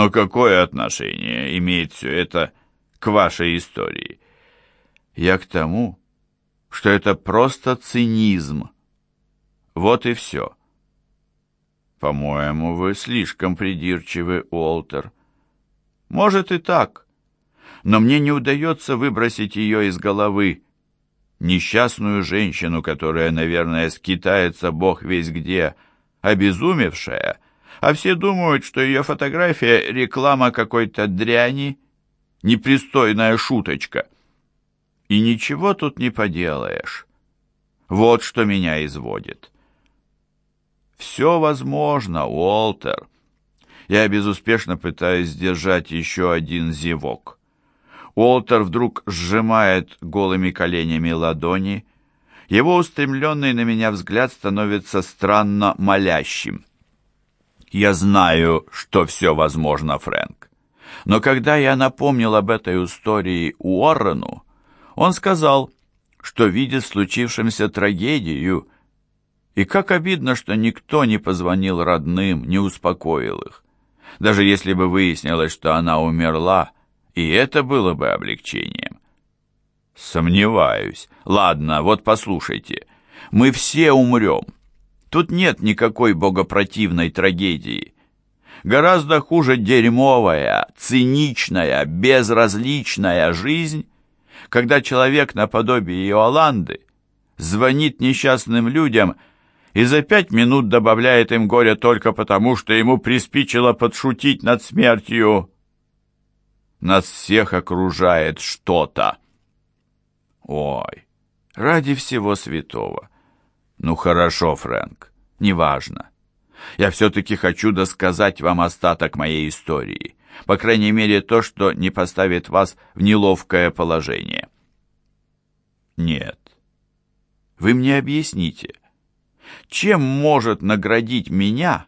Но какое отношение имеет все это к вашей истории? Я к тому, что это просто цинизм. Вот и все. По-моему, вы слишком придирчивы, Уолтер. Может и так, но мне не удается выбросить ее из головы. Несчастную женщину, которая, наверное, скитается бог весь где, обезумевшая, а все думают, что ее фотография — реклама какой-то дряни, непристойная шуточка. И ничего тут не поделаешь. Вот что меня изводит. Все возможно, Уолтер. Я безуспешно пытаюсь сдержать еще один зевок. Уолтер вдруг сжимает голыми коленями ладони. Его устремленный на меня взгляд становится странно молящим. «Я знаю, что все возможно, Фрэнк. Но когда я напомнил об этой истории Уоррену, он сказал, что видит в случившемся трагедию, и как обидно, что никто не позвонил родным, не успокоил их. Даже если бы выяснилось, что она умерла, и это было бы облегчением. Сомневаюсь. Ладно, вот послушайте. Мы все умрем. Тут нет никакой богопротивной трагедии. Гораздо хуже дерьмовая, циничная, безразличная жизнь, когда человек наподобие Иоланды звонит несчастным людям и за пять минут добавляет им горе только потому, что ему приспичило подшутить над смертью. Нас всех окружает что-то. Ой, ради всего святого. Ну хорошо, Фрэнк, неважно. Я все-таки хочу досказать вам остаток моей истории. По крайней мере, то, что не поставит вас в неловкое положение. Нет. Вы мне объясните, чем может наградить меня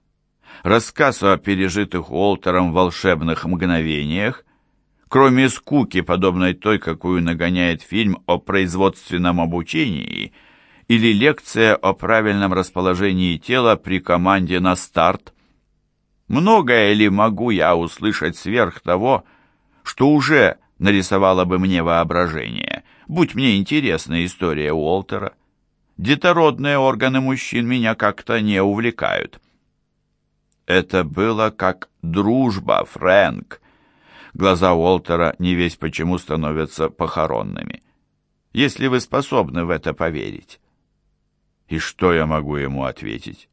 рассказ о пережитых Уолтером волшебных мгновениях, кроме скуки, подобной той, какую нагоняет фильм о производственном обучении или лекция о правильном расположении тела при команде на старт? Многое ли могу я услышать сверх того, что уже нарисовало бы мне воображение, будь мне интересна история Уолтера? Детородные органы мужчин меня как-то не увлекают. Это было как дружба, Фрэнк. Глаза Уолтера не весь почему становятся похоронными. Если вы способны в это поверить. И что я могу ему ответить?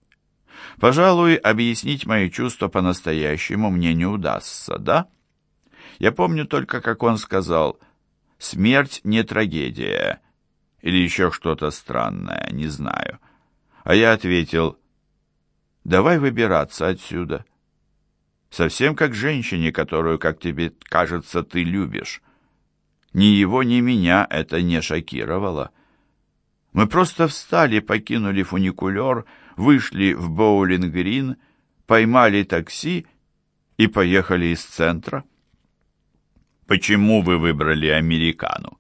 Пожалуй, объяснить мои чувства по-настоящему мне не удастся, да? Я помню только, как он сказал, «Смерть не трагедия» или еще что-то странное, не знаю. А я ответил, давай выбираться отсюда. Совсем как женщине, которую, как тебе кажется, ты любишь. Ни его, ни меня это не шокировало. Мы просто встали, покинули фуникулер, вышли в Боулинг-Грин, поймали такси и поехали из центра. Почему вы выбрали американу?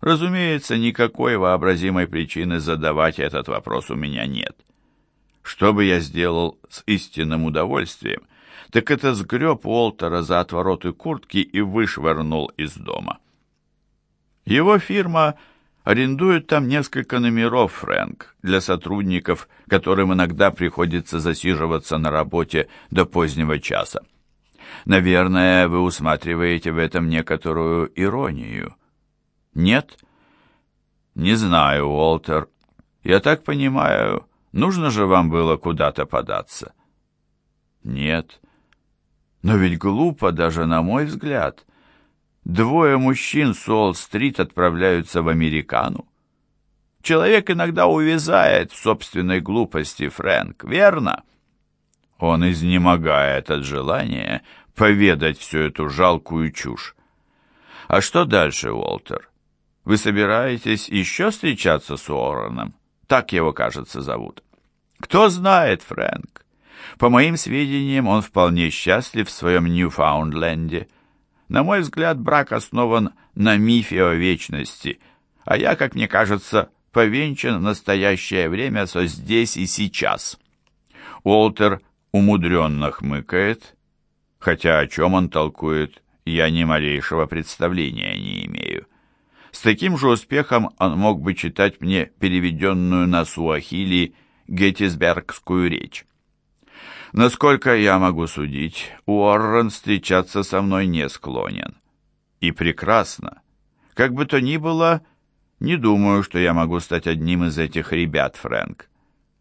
Разумеется, никакой вообразимой причины задавать этот вопрос у меня нет. Что бы я сделал с истинным удовольствием, так это сгреб Уолтера за отвороты куртки и вышвырнул из дома. Его фирма арендует там несколько номеров, Фрэнк, для сотрудников, которым иногда приходится засиживаться на работе до позднего часа. Наверное, вы усматриваете в этом некоторую иронию. Нет? Не знаю, Уолтер. Я так понимаю, нужно же вам было куда-то податься. Нет. Но ведь глупо даже на мой взгляд. Двое мужчин с Уолл-стрит отправляются в Американу. Человек иногда увязает в собственной глупости, Фрэнк, верно? Он изнемогает от желания поведать всю эту жалкую чушь. А что дальше, Уолтер? Вы собираетесь еще встречаться с Уорреном? Так его, кажется, зовут. Кто знает, Фрэнк. По моим сведениям, он вполне счастлив в своем Ньюфаундленде. На мой взгляд, брак основан на мифе о вечности, а я, как мне кажется, повенчан в настоящее время со здесь и сейчас. Уолтер умудренно хмыкает. хотя о чем он толкует, я ни малейшего представления не имею. С таким же успехом он мог бы читать мне переведенную на суахили геттисбергскую речь. Насколько я могу судить, Уоррен встречаться со мной не склонен. И прекрасно. Как бы то ни было, не думаю, что я могу стать одним из этих ребят, Фрэнк.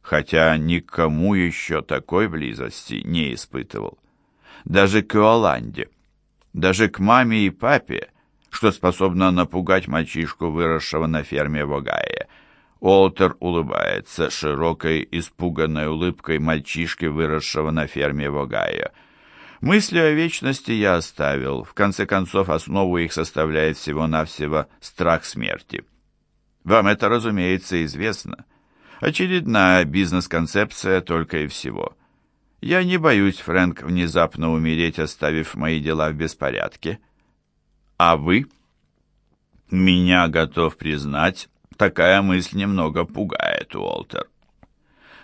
Хотя никому еще такой близости не испытывал. Даже к Иоланде. Даже к маме и папе, что способно напугать мальчишку, выросшего на ферме в Огайе. Уолтер улыбается широкой, испуганной улыбкой мальчишки, выросшего на ферме в Огайо. Мысли о вечности я оставил. В конце концов, основу их составляет всего-навсего страх смерти. Вам это, разумеется, известно. Очередная бизнес-концепция только и всего. Я не боюсь, Фрэнк, внезапно умереть, оставив мои дела в беспорядке. А вы? Меня, готов признать, такая мысль немного пугает, Уолтер.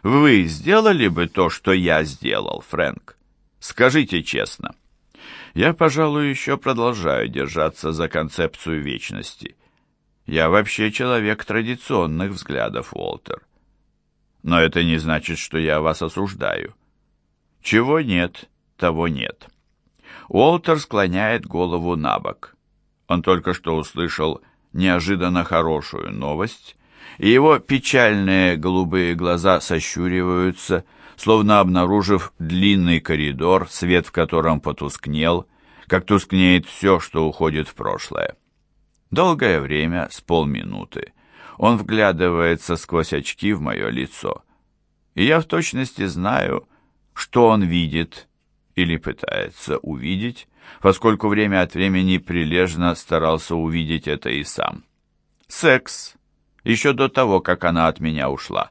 Вы сделали бы то, что я сделал, Фрэнк? Скажите честно. Я, пожалуй, еще продолжаю держаться за концепцию вечности. Я вообще человек традиционных взглядов, Уолтер. Но это не значит, что я вас осуждаю. Чего нет, того нет. Уолтер склоняет голову на бок. Он только что услышал неожиданно хорошую новость, и его печальные голубые глаза сощуриваются, словно обнаружив длинный коридор, свет в котором потускнел, как тускнеет все, что уходит в прошлое. Долгое время, с полминуты, он вглядывается сквозь очки в мое лицо, и я в точности знаю, что он видит или пытается увидеть, поскольку время от времени прилежно старался увидеть это и сам. Секс. Еще до того, как она от меня ушла.